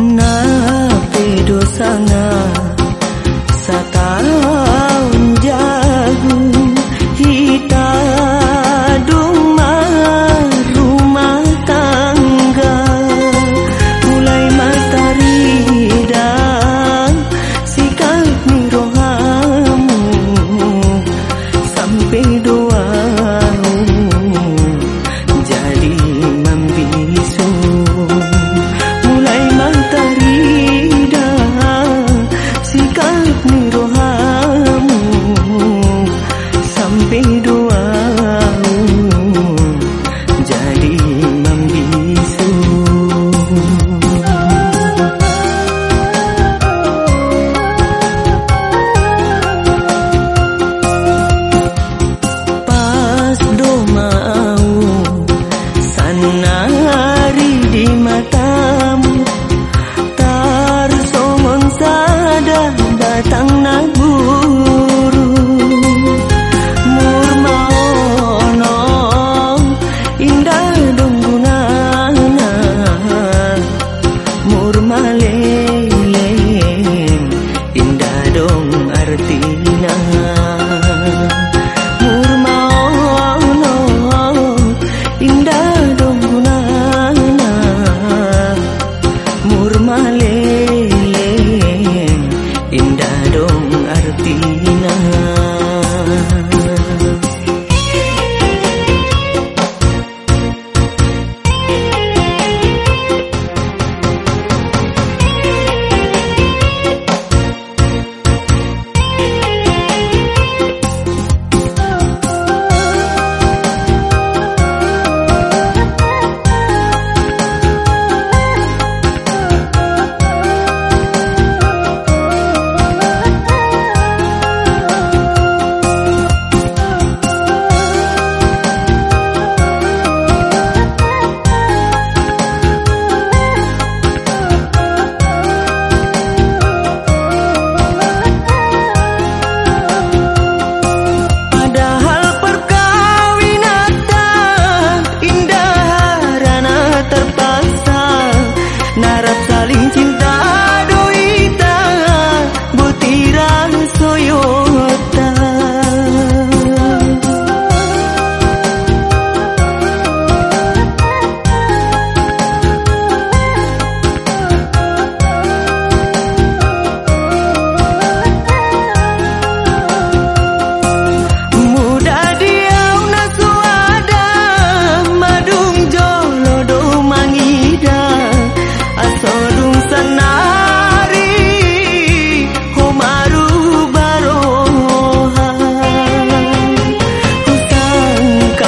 None.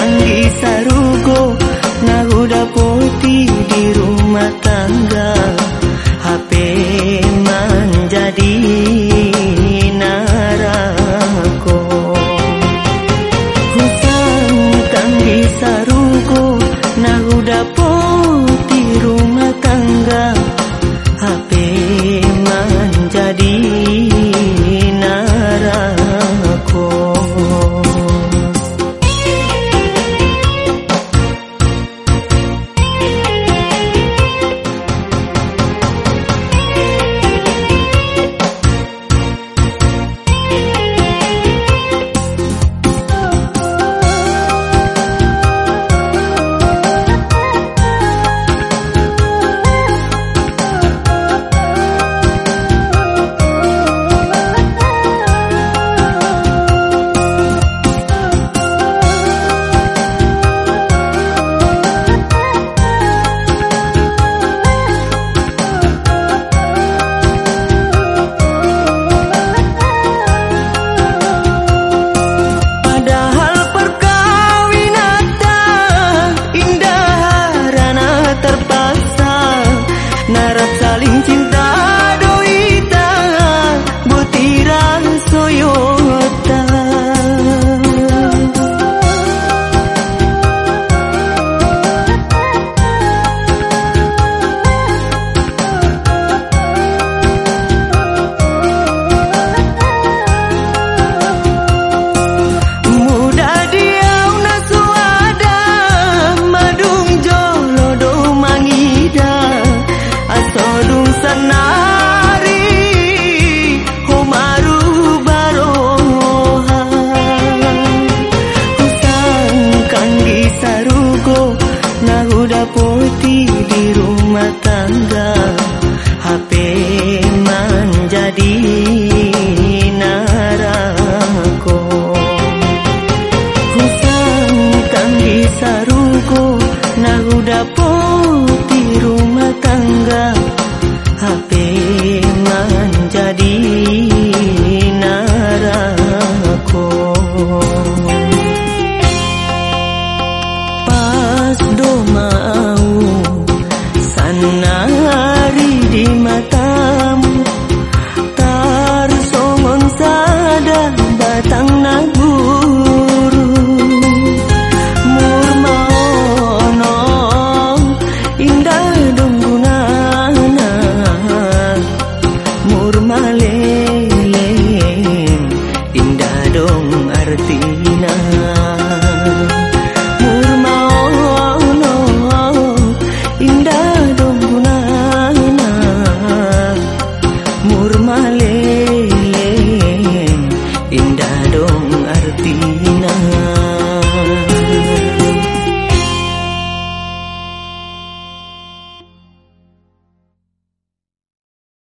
ಸಂಗೀತರು 在聆听的 menari di mata